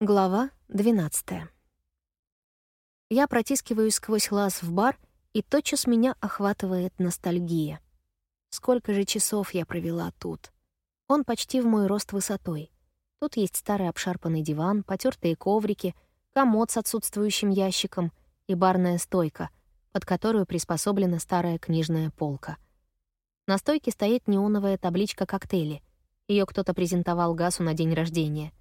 Глава 12. Я протискиваюсь сквозь лаз в бар, и тотчас меня охватывает ностальгия. Сколько же часов я провела тут. Он почти в мой рост высотой. Тут есть старый обшарпанный диван, потертые коврики, комод с отсутствующим ящиком и барная стойка, под которую приспособлена старая книжная полка. На стойке стоит неоновая табличка коктейли. Ее кто-то презентовал Гасу на день рождения.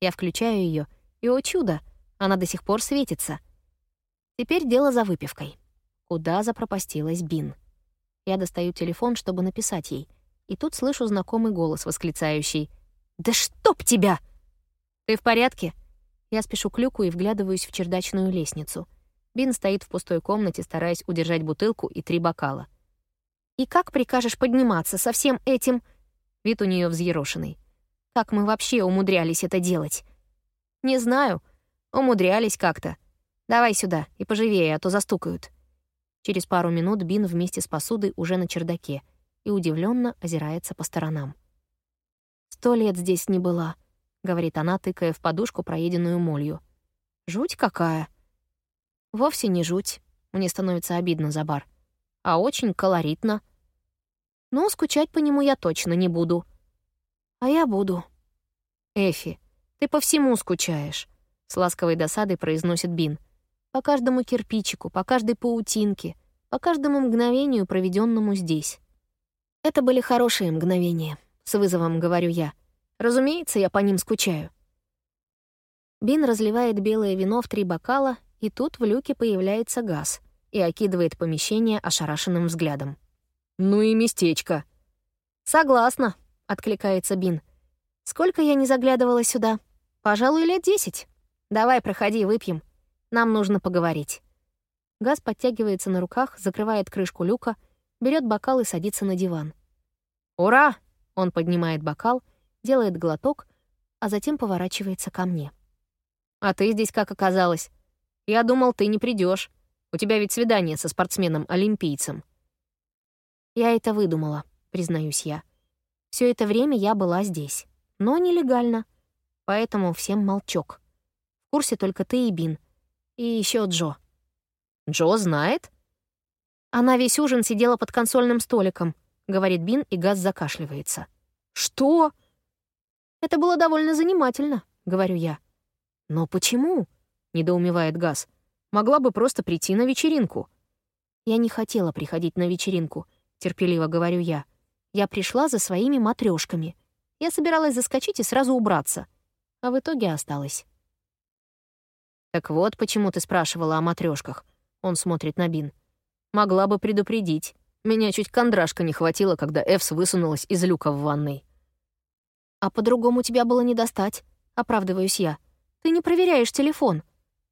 Я включаю ее, и, о чудо, она до сих пор светится. Теперь дело за выпивкой. Куда запропастилась Бин? Я достаю телефон, чтобы написать ей, и тут слышу знакомый голос, восклицающий «Да чтоб тебя!» «Ты в порядке?» Я спешу к люку и вглядываюсь в чердачную лестницу. Бин стоит в пустой комнате, стараясь удержать бутылку и три бокала. «И как прикажешь подниматься со всем этим?» Вид у нее взъерошенный. Как мы вообще умудрялись это делать? Не знаю. Умудрялись как-то. Давай сюда и поживее, а то застукают. Через пару минут Бин вместе с посудой уже на чердаке и удивленно озирается по сторонам. «Сто лет здесь не была», — говорит она, тыкая в подушку, проеденную молью. «Жуть какая!» «Вовсе не жуть. Мне становится обидно за бар. А очень колоритно. Ну, скучать по нему я точно не буду. А я буду. Эфи, ты по всему скучаешь, с ласковой досадой произносит Бин. По каждому кирпичику, по каждой паутинке, по каждому мгновению, проведенному здесь. Это были хорошие мгновения, с вызовом говорю я. Разумеется, я по ним скучаю. Бин разливает белое вино в три бокала, и тут в люке появляется газ и окидывает помещение ошарашенным взглядом. «Ну и местечко». «Согласна», — откликается Бин. «Сколько я не заглядывала сюда? Пожалуй, лет десять. Давай, проходи, выпьем. Нам нужно поговорить». Газ подтягивается на руках, закрывает крышку люка, берет бокал и садится на диван. «Ура!» — он поднимает бокал, делает глоток, а затем поворачивается ко мне. «А ты здесь как оказалась? Я думал, ты не придешь. У тебя ведь свидание со спортсменом-олимпийцем». «Я это выдумала», — признаюсь я. Все это время я была здесь, но нелегально, поэтому всем молчок. В курсе только ты и Бин. И еще Джо. Джо знает? Она весь ужин сидела под консольным столиком, говорит Бин, и Газ закашливается. Что? Это было довольно занимательно, говорю я. Но почему? недоумевает Газ. Могла бы просто прийти на вечеринку. Я не хотела приходить на вечеринку, терпеливо говорю я. Я пришла за своими матрешками. Я собиралась заскочить и сразу убраться. А в итоге осталась. «Так вот, почему ты спрашивала о матрешках. Он смотрит на Бин. «Могла бы предупредить. Меня чуть кондрашка не хватило, когда Эвс высунулась из люка в ванной». «А по-другому тебя было не достать», — оправдываюсь я. «Ты не проверяешь телефон».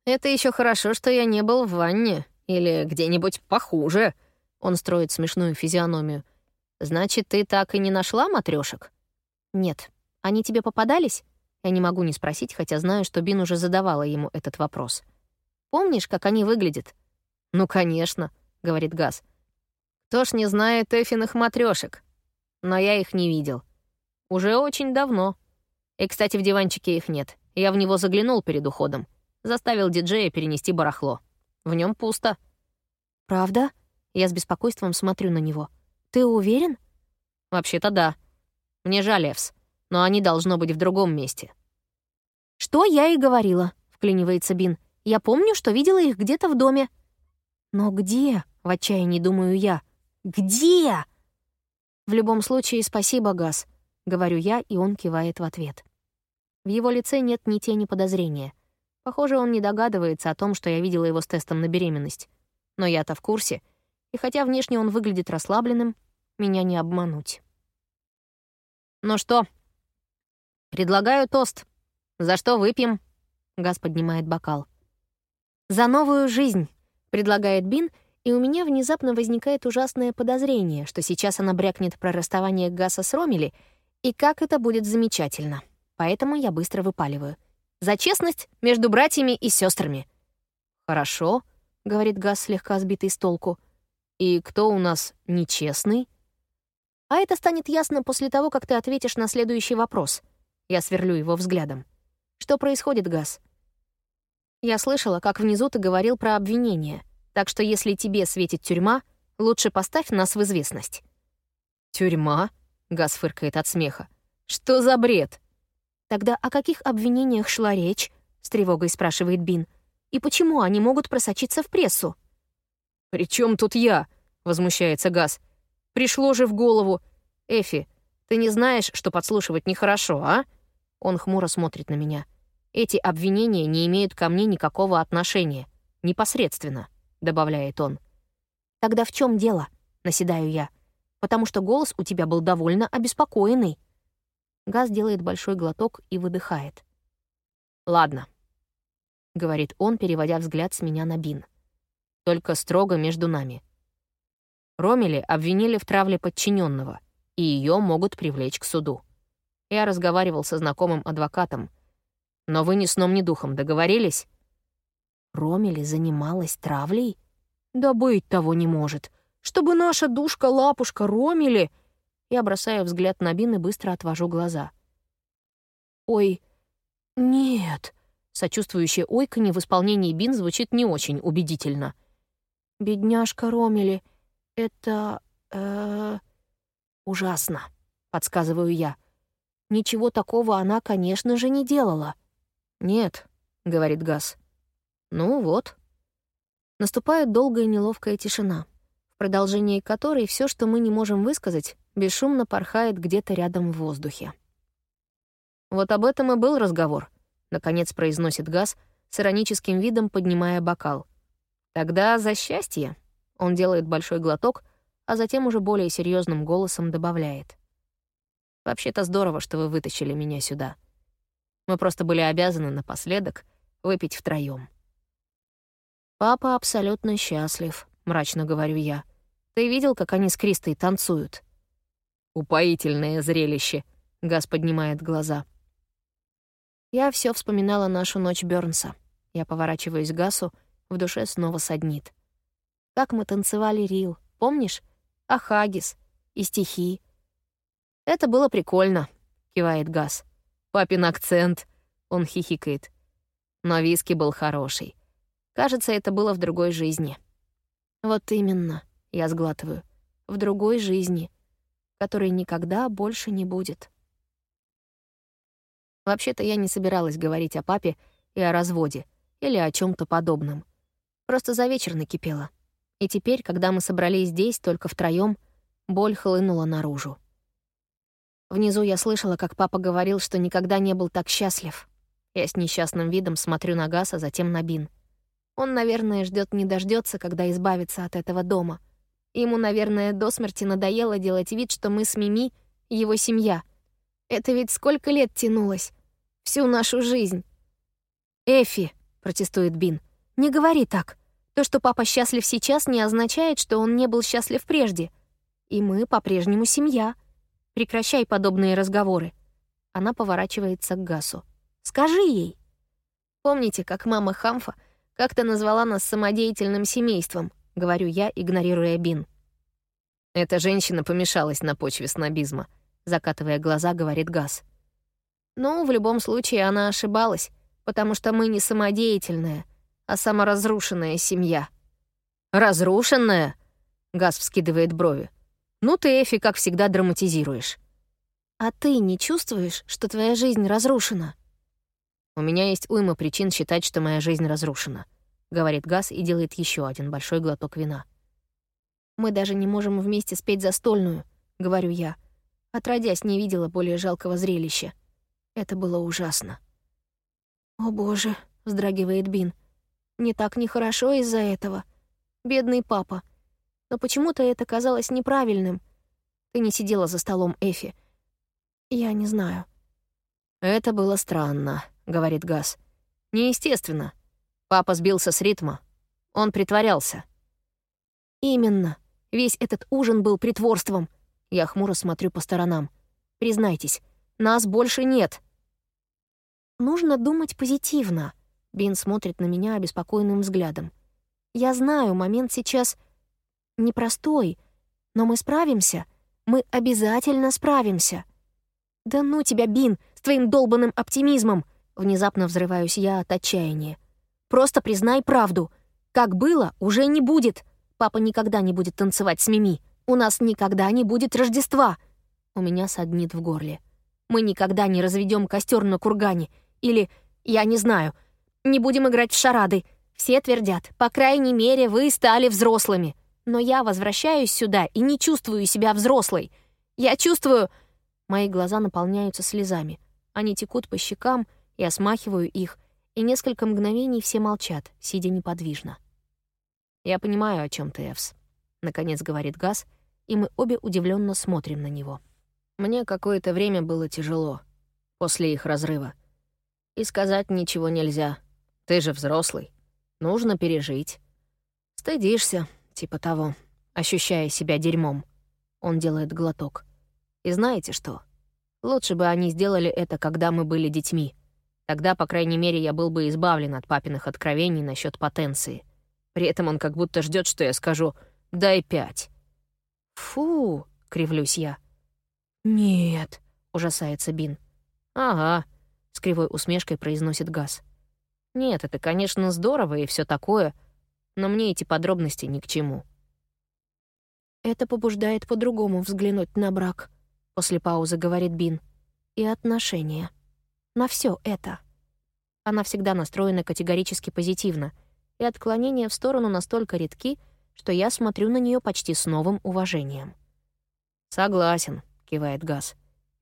«Это еще хорошо, что я не был в ванне. Или где-нибудь похуже». Он строит смешную физиономию. Значит, ты так и не нашла матрешек? Нет. Они тебе попадались? Я не могу не спросить, хотя знаю, что Бин уже задавала ему этот вопрос. Помнишь, как они выглядят? Ну, конечно, говорит Газ. Кто ж не знает Эфиных матрешек? Но я их не видел. Уже очень давно. И, кстати, в диванчике их нет. Я в него заглянул перед уходом. Заставил диджея перенести барахло. В нем пусто. Правда? Я с беспокойством смотрю на него. «Ты уверен?» «Вообще-то да. Мне жаль, Эвс, но они должно быть в другом месте». «Что я и говорила», — вклинивается Бин. «Я помню, что видела их где-то в доме». «Но где?» — в отчаянии думаю я. «Где?» «В любом случае, спасибо, Газ», — говорю я, и он кивает в ответ. В его лице нет ни тени подозрения. Похоже, он не догадывается о том, что я видела его с тестом на беременность. Но я-то в курсе, и хотя внешне он выглядит расслабленным, меня не обмануть. «Ну что?» «Предлагаю тост. За что выпьем?» Газ поднимает бокал. «За новую жизнь», — предлагает Бин, и у меня внезапно возникает ужасное подозрение, что сейчас она брякнет про расставание Гаса с Ромели, и как это будет замечательно. Поэтому я быстро выпаливаю. «За честность между братьями и сестрами. «Хорошо», — говорит Газ, слегка сбитый с толку. «И кто у нас нечестный?» А это станет ясно после того, как ты ответишь на следующий вопрос. Я сверлю его взглядом. Что происходит, Газ? Я слышала, как внизу ты говорил про обвинение, так что если тебе светит тюрьма, лучше поставь нас в известность. Тюрьма? Газ фыркает от смеха. Что за бред? Тогда о каких обвинениях шла речь? С тревогой спрашивает Бин. И почему они могут просочиться в прессу? «При чем тут я?» — возмущается Газ. «Пришло же в голову. Эфи, ты не знаешь, что подслушивать нехорошо, а?» Он хмуро смотрит на меня. «Эти обвинения не имеют ко мне никакого отношения. Непосредственно», — добавляет он. «Тогда в чем дело?» — наседаю я. «Потому что голос у тебя был довольно обеспокоенный». Газ делает большой глоток и выдыхает. «Ладно», — говорит он, переводя взгляд с меня на Бин. «Только строго между нами. Ромели обвинили в травле подчиненного, и ее могут привлечь к суду. Я разговаривал со знакомым адвокатом. Но вы ни сном, ни духом договорились? Ромели занималась травлей? Да быть того не может. Чтобы наша душка-лапушка Ромели... Я бросаю взгляд на Бин и быстро отвожу глаза. «Ой, нет», Сочувствующее ойканье в исполнении Бин звучит не очень убедительно. «Бедняжка Ромели, это... Э, ужасно», — подсказываю я. Ничего такого она, конечно же, не делала. «Нет», — говорит Газ. «Ну вот». Наступает долгая неловкая тишина, в продолжении которой все, что мы не можем высказать, бесшумно порхает где-то рядом в воздухе. «Вот об этом и был разговор», — наконец произносит Газ, с ироническим видом поднимая бокал. «Тогда за счастье!» — он делает большой глоток, а затем уже более серьезным голосом добавляет. Вообще-то здорово, что вы вытащили меня сюда. Мы просто были обязаны напоследок выпить втроём. «Папа абсолютно счастлив», — мрачно говорю я. «Ты видел, как они с Кристой танцуют?» «Упоительное зрелище», — Газ поднимает глаза. Я все вспоминала нашу ночь Бёрнса. Я поворачиваюсь к Гасу, в душе снова саднит. Как мы танцевали Рил, помнишь? А Хагис и стихи. «Это было прикольно», — кивает Газ. «Папин акцент», — он хихикает. Но виски был хороший. Кажется, это было в другой жизни. «Вот именно», — я сглатываю. «В другой жизни, которой никогда больше не будет». Вообще-то я не собиралась говорить о папе и о разводе или о чем то подобном. Просто за вечер накипела. И теперь, когда мы собрались здесь только втроем, боль хлынула наружу. Внизу я слышала, как папа говорил, что никогда не был так счастлив. Я с несчастным видом смотрю на Гаса, затем на Бин. Он, наверное, ждет не дождется, когда избавится от этого дома. Ему, наверное, до смерти надоело делать вид, что мы с Мими — его семья. Это ведь сколько лет тянулось? Всю нашу жизнь. «Эфи», — протестует Бин, — «не говори так. То, что папа счастлив сейчас, не означает, что он не был счастлив прежде. И мы по-прежнему семья». Прекращай подобные разговоры. Она поворачивается к Гасу. Скажи ей. Помните, как мама Хамфа как-то назвала нас самодеятельным семейством, говорю я, игнорируя Бин. Эта женщина помешалась на почве снобизма, закатывая глаза, говорит Гас. Ну, в любом случае она ошибалась, потому что мы не самодеятельная, а саморазрушенная семья. Разрушенная? Газ вскидывает брови. Ну ты, Эфи, как всегда, драматизируешь. А ты не чувствуешь, что твоя жизнь разрушена? У меня есть уйма причин считать, что моя жизнь разрушена, говорит Газ и делает еще один большой глоток вина. Мы даже не можем вместе спеть застольную, говорю я. Отродясь, не видела более жалкого зрелища. Это было ужасно. «О боже», — вздрагивает Бин. «Не так нехорошо из-за этого. Бедный папа. Но почему-то это казалось неправильным. Ты не сидела за столом, Эфи. Я не знаю. «Это было странно», — говорит Газ. «Неестественно. Папа сбился с ритма. Он притворялся». «Именно. Весь этот ужин был притворством». Я хмуро смотрю по сторонам. «Признайтесь, нас больше нет». «Нужно думать позитивно», — Бин смотрит на меня обеспокоенным взглядом. «Я знаю, момент сейчас непростой, но мы справимся. Мы обязательно справимся. Да ну тебя, Бин, с твоим долбанным оптимизмом, Внезапно взрываюсь я от отчаяния. «Просто признай правду. Как было, уже не будет. Папа никогда не будет танцевать с Мими. У нас никогда не будет Рождества». У меня саднит в горле. «Мы никогда не разведем костер на кургане. Или, я не знаю, не будем играть в шарады. Все твердят, по крайней мере, вы стали взрослыми. Но я возвращаюсь сюда и не чувствую себя взрослой. Я чувствую...» Мои глаза наполняются слезами. Они текут по щекам, я смахиваю их, и несколько мгновений все молчат, сидя неподвижно. «Я понимаю, о чем ты, Эвс», — наконец говорит Газ, и мы обе удивленно смотрим на него. «Мне какое-то время было тяжело после их разрыва. И сказать ничего нельзя. Ты же взрослый. Нужно пережить. Стыдишься, типа того, ощущая себя дерьмом. Он делает глоток. И знаете что? Лучше бы они сделали это, когда мы были детьми. Тогда, по крайней мере, я был бы избавлен от папиных откровений насчет потенции. При этом он как будто ждет, что я скажу «дай пять». «Фу!» — кривлюсь я. «Нет», — ужасается Бин. «Ага», — с кривой усмешкой произносит Газ. «Нет, это, конечно, здорово и все такое, но мне эти подробности ни к чему». «Это побуждает по-другому взглянуть на брак», — после паузы говорит Бин. «И отношения. На все это». Она всегда настроена категорически позитивно, и отклонения в сторону настолько редки, что я смотрю на нее почти с новым уважением. «Согласен», — кивает Газ.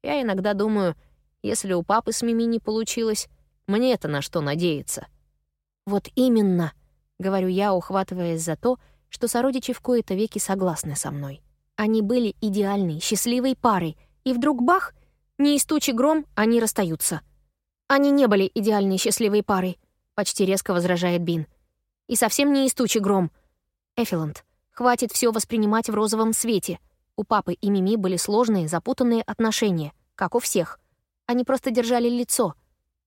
«Я иногда думаю, если у папы с Мими не получилось, мне-то на что надеяться?» «Вот именно», — говорю я, ухватываясь за то, что сородичи в кои-то веки согласны со мной. Они были идеальной, счастливой парой, и вдруг бах, не из тучи гром, они расстаются. Они не были идеальной, счастливой парой, почти резко возражает Бин. И совсем не из тучи гром. Эфиланд, хватит все воспринимать в розовом свете. У папы и Мими были сложные, запутанные отношения, как у всех. Они просто держали лицо.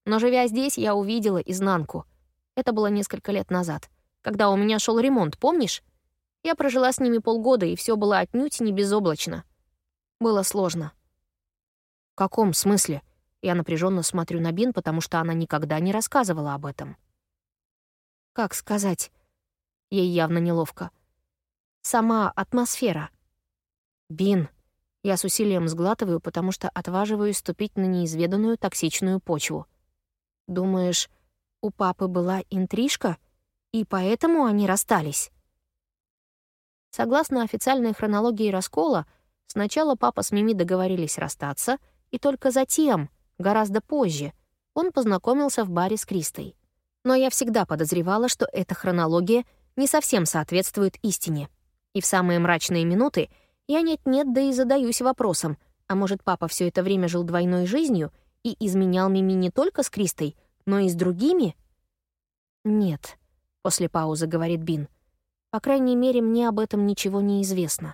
Но живя здесь, я увидела изнанку. Это было несколько лет назад, когда у меня шел ремонт, помнишь? Я прожила с ними полгода, и все было отнюдь не безоблачно. Было сложно. В каком смысле? Я напряженно смотрю на Бин, потому что она никогда не рассказывала об этом. Как сказать? Ей явно неловко. Сама атмосфера. Бин. Я с усилием сглатываю, потому что отваживаюсь ступить на неизведанную токсичную почву. Думаешь, у папы была интрижка, и поэтому они расстались? Согласно официальной хронологии раскола, сначала папа с Мими договорились расстаться, и только затем, гораздо позже, он познакомился в баре с Кристой. Но я всегда подозревала, что эта хронология не совсем соответствует истине. И в самые мрачные минуты я нет-нет, да и задаюсь вопросом, а может, папа все это время жил двойной жизнью и изменял Мими не только с Кристой, но и с другими? «Нет», — после паузы говорит Бин, — по крайней мере, мне об этом ничего не известно.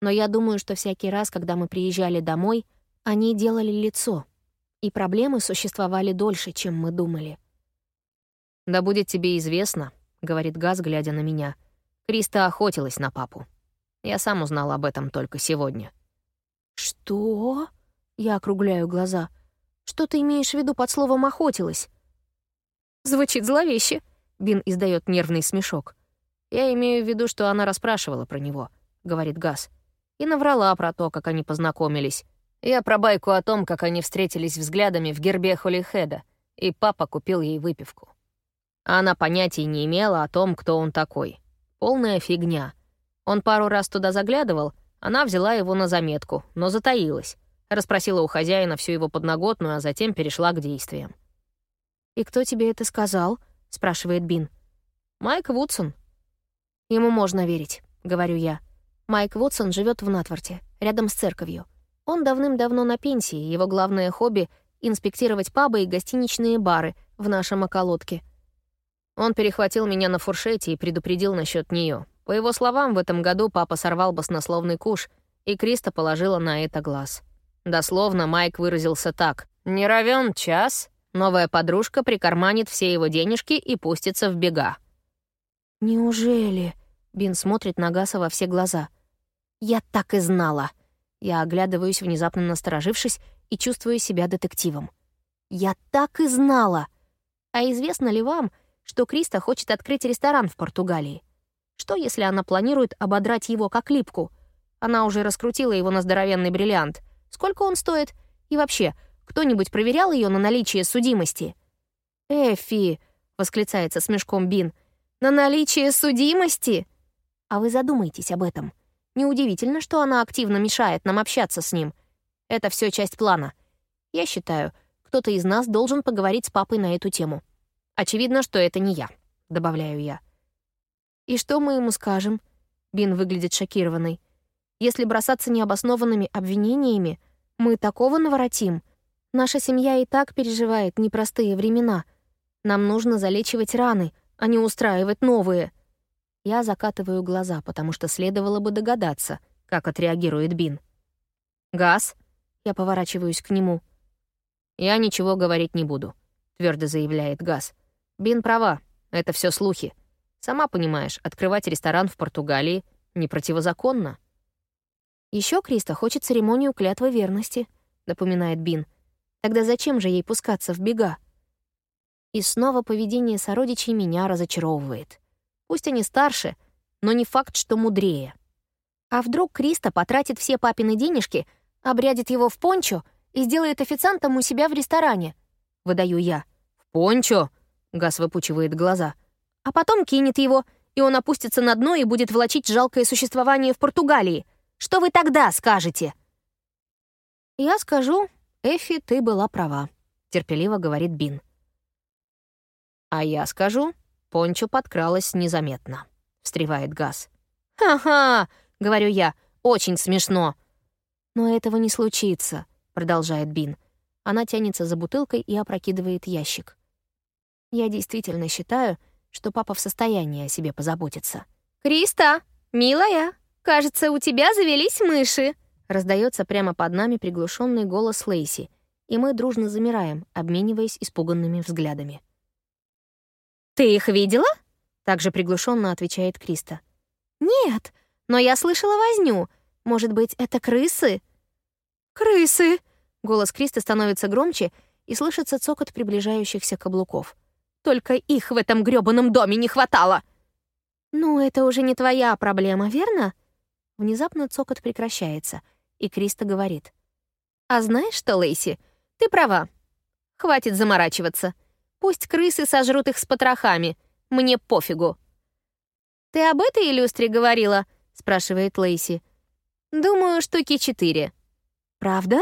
Но я думаю, что всякий раз, когда мы приезжали домой, они делали лицо, и проблемы существовали дольше, чем мы думали. «Да будет тебе известно», — говорит Газ, глядя на меня. «Криста охотилась на папу. Я сам узнал об этом только сегодня». «Что?» — я округляю глаза. «Что ты имеешь в виду под словом «охотилась»?» «Звучит зловеще», — Бин издает нервный смешок. «Я имею в виду, что она расспрашивала про него», — говорит Газ. «И наврала про то, как они познакомились. Я про байку о том, как они встретились взглядами в гербе Холлихеда, и папа купил ей выпивку. Она понятия не имела о том, кто он такой. Полная фигня. Он пару раз туда заглядывал, она взяла его на заметку, но затаилась. Расспросила у хозяина всю его подноготную, а затем перешла к действиям. «И кто тебе это сказал?» — спрашивает Бин. «Майк Вудсон», Ему можно верить, говорю я. Майк Вотсон живет в Натворте, рядом с церковью. Он давным-давно на пенсии, его главное хобби — инспектировать пабы и гостиничные бары в нашем околотке. Он перехватил меня на фуршете и предупредил насчет нее. По его словам, в этом году папа сорвал баснословный куш, и Криста положила на это глаз. Дословно Майк выразился так. «Не равен час, новая подружка прикарманит все его денежки и пустится в бега». «Неужели?» — Бин смотрит на Гаса во все глаза. «Я так и знала!» Я оглядываюсь, внезапно насторожившись, и чувствую себя детективом. Я так и знала. А известно ли вам, что Криста хочет открыть ресторан в Португалии? Что, если она планирует ободрать его как липку? Она уже раскрутила его на здоровенный бриллиант. Сколько он стоит? И вообще, кто-нибудь проверял ее на наличие судимости? «Эфи!» — восклицается с мешком Бин. «На наличие судимости?» А вы задумайтесь об этом. Неудивительно, что она активно мешает нам общаться с ним. Это все часть плана. Я считаю, кто-то из нас должен поговорить с папой на эту тему. Очевидно, что это не я, добавляю я. И что мы ему скажем? Бин выглядит шокированной. Если бросаться необоснованными обвинениями, мы такого наворотим. Наша семья и так переживает непростые времена. Нам нужно залечивать раны, а не устраивать новые. Я закатываю глаза, потому что следовало бы догадаться, как отреагирует Бин. «Газ?» Я поворачиваюсь к нему. «Я ничего говорить не буду», — твердо заявляет Газ. «Бин права, это все слухи. Сама понимаешь, открывать ресторан в Португалии не противозаконно». Еще Криста хочет церемонию клятвы верности», — напоминает Бин. «Тогда зачем же ей пускаться в бега?» И снова поведение сородичей меня разочаровывает. Пусть они старше, но не факт, что мудрее. А вдруг Криста потратит все папины денежки, обрядит его в пончо и сделает официантом у себя в ресторане? Выдаю я. «В пончо?» — Газ выпучивает глаза. «А потом кинет его, и он опустится на дно и будет влачить жалкое существование в Португалии. Что вы тогда скажете?» «Я скажу, Эфи, ты была права», — терпеливо говорит Бин. «А я скажу, Пончо подкралась незаметно. Встревает Газ. «Ха-ха!» — говорю я. «Очень смешно!» «Но этого не случится», — продолжает Бин. Она тянется за бутылкой и опрокидывает ящик. «Я действительно считаю, что папа в состоянии о себе позаботиться». «Криста, милая, кажется, у тебя завелись мыши!» Раздается прямо под нами приглушенный голос Лейси, и мы дружно замираем, обмениваясь испуганными взглядами. «Ты их видела?» — также приглушенно отвечает Криста. «Нет, но я слышала возню. Может быть, это крысы?» «Крысы!» — голос Криста становится громче, и слышится цокот приближающихся каблуков. «Только их в этом грёбаном доме не хватало!» «Ну, это уже не твоя проблема, верно?» Внезапно цокот прекращается, и Криста говорит. «А знаешь что, Лейси, ты права. Хватит заморачиваться. Пусть крысы сожрут их с потрохами. Мне пофигу». «Ты об этой иллюстре говорила?» — спрашивает Лейси. «Думаю, штуки четыре». «Правда?»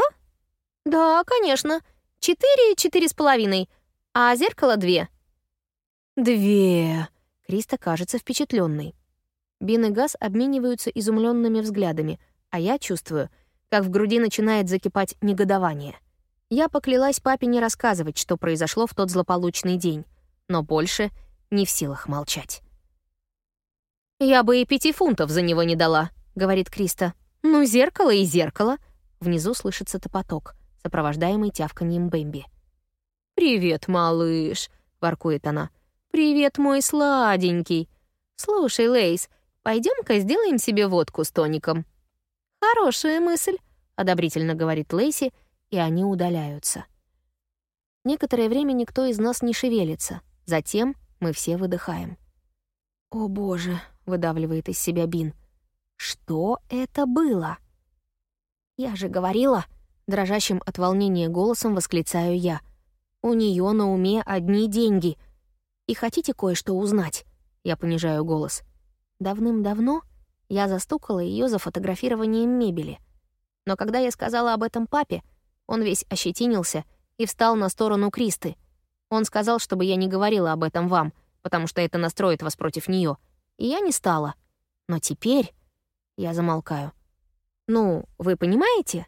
«Да, конечно. Четыре, четыре с половиной. А зеркало две». «Две!» — Криста кажется впечатленной. Бин и Газ обмениваются изумленными взглядами, а я чувствую, как в груди начинает закипать негодование. Я поклялась папе не рассказывать, что произошло в тот злополучный день, но больше не в силах молчать. «Я бы и пяти фунтов за него не дала», — говорит Криста. «Ну, зеркало и зеркало». Внизу слышится топоток, сопровождаемый тявканьем Бэмби. «Привет, малыш», — воркует она. «Привет, мой сладенький. Слушай, Лейс, пойдем ка сделаем себе водку с тоником». «Хорошая мысль», — одобрительно говорит Лейси, и они удаляются. Некоторое время никто из нас не шевелится. Затем мы все выдыхаем. «О, боже!» — выдавливает из себя Бин. «Что это было?» «Я же говорила!» — дрожащим от волнения голосом восклицаю я. «У нее на уме одни деньги. И хотите кое-что узнать?» Я понижаю голос. Давным-давно я застукала ее за фотографированием мебели. Но когда я сказала об этом папе, он весь ощетинился и встал на сторону Кристы. Он сказал, чтобы я не говорила об этом вам, потому что это настроит вас против нее. И я не стала. Но теперь... Я замолкаю. «Ну, вы понимаете?»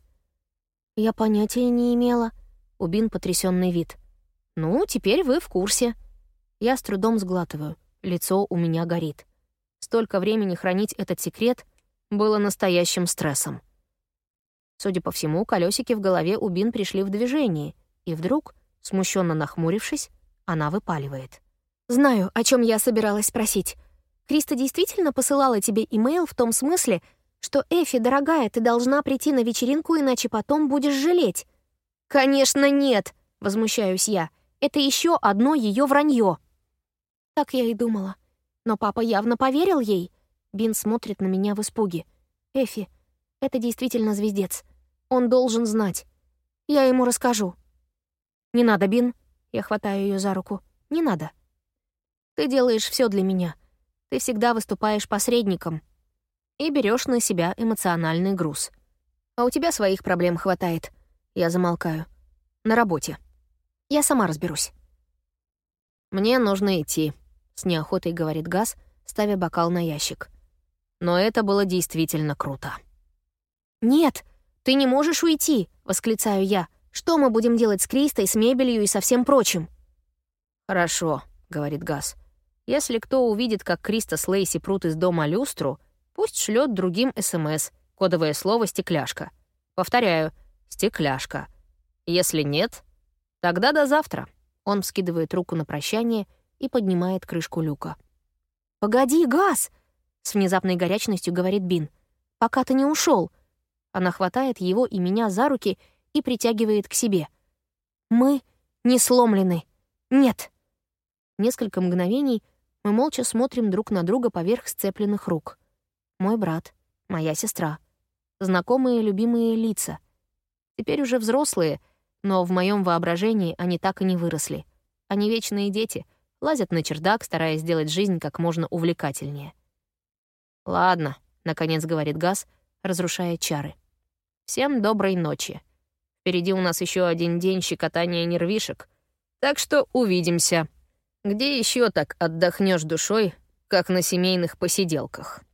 «Я понятия не имела». Убин потрясенный вид. «Ну, теперь вы в курсе». Я с трудом сглатываю. Лицо у меня горит. Столько времени хранить этот секрет было настоящим стрессом. Судя по всему, колесики в голове у Бин пришли в движение, и вдруг, смущенно нахмурившись, она выпаливает. «Знаю, о чем я собиралась спросить. Криста действительно посылала тебе имейл в том смысле, что «Эфи, дорогая, ты должна прийти на вечеринку, иначе потом будешь жалеть». «Конечно, нет!» — возмущаюсь я. «Это еще одно ее вранье». Так я и думала. Но папа явно поверил ей. Бин смотрит на меня в испуге. «Эфи, это действительно звездец. Он должен знать. Я ему расскажу». «Не надо, Бин». Я хватаю ее за руку. «Не надо. Ты делаешь все для меня. Ты всегда выступаешь посредником и берешь на себя эмоциональный груз. А у тебя своих проблем хватает. Я замолкаю. На работе. Я сама разберусь. Мне нужно идти, с неохотой говорит Газ, ставя бокал на ящик. Но это было действительно круто. «Нет, ты не можешь уйти!» — восклицаю я. «Что мы будем делать с Кристой, с мебелью и со всем прочим?» «Хорошо», — говорит Газ. «Если кто увидит, как Криста с Лейси прут из дома люстру, пусть шлет другим СМС, кодовое слово «стекляшка». Повторяю, «стекляшка». Если нет, тогда до завтра. Он вскидывает руку на прощание и поднимает крышку люка. «Погоди, газ!» — с внезапной горячностью говорит Бин. «Пока ты не ушел. Она хватает его и меня за руки и притягивает к себе. «Мы не сломлены. Нет». Несколько мгновений мы молча смотрим друг на друга поверх сцепленных рук. Мой брат, моя сестра. Знакомые любимые лица. Теперь уже взрослые, но в моем воображении они так и не выросли. Они вечные дети, лазят на чердак, стараясь сделать жизнь как можно увлекательнее. «Ладно», — наконец говорит Газ, разрушая чары. Всем доброй ночи. Впереди у нас еще один день щекотания нервишек. Так что увидимся. Где еще так отдохнешь душой, как на семейных посиделках?»